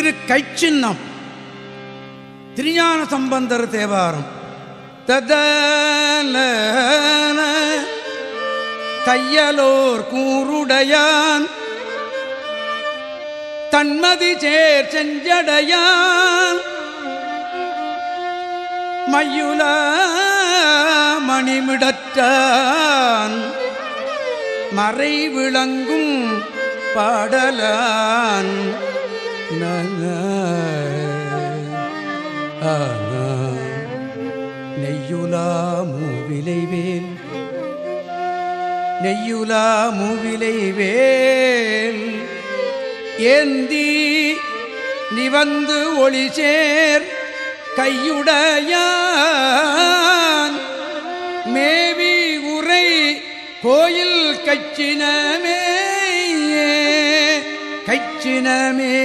திரு கைச்சின்னம். திருஞான சம்பந்தர் தேவாரம். ததன தையலோர் கூருடையான். தன்மதி சேர் செஞ்சடையான். மையுல மணிமிடற்றான். மறை விளங்கும் பாடலான். நெய்யுலா மூவிலைவேல் நெய்யுலா மூவிலைவேல் ஏந்தி நிவந்து ஒளி சேர் கையுடையான். மேவி உரை கோயில் கச்சினமே. சினமே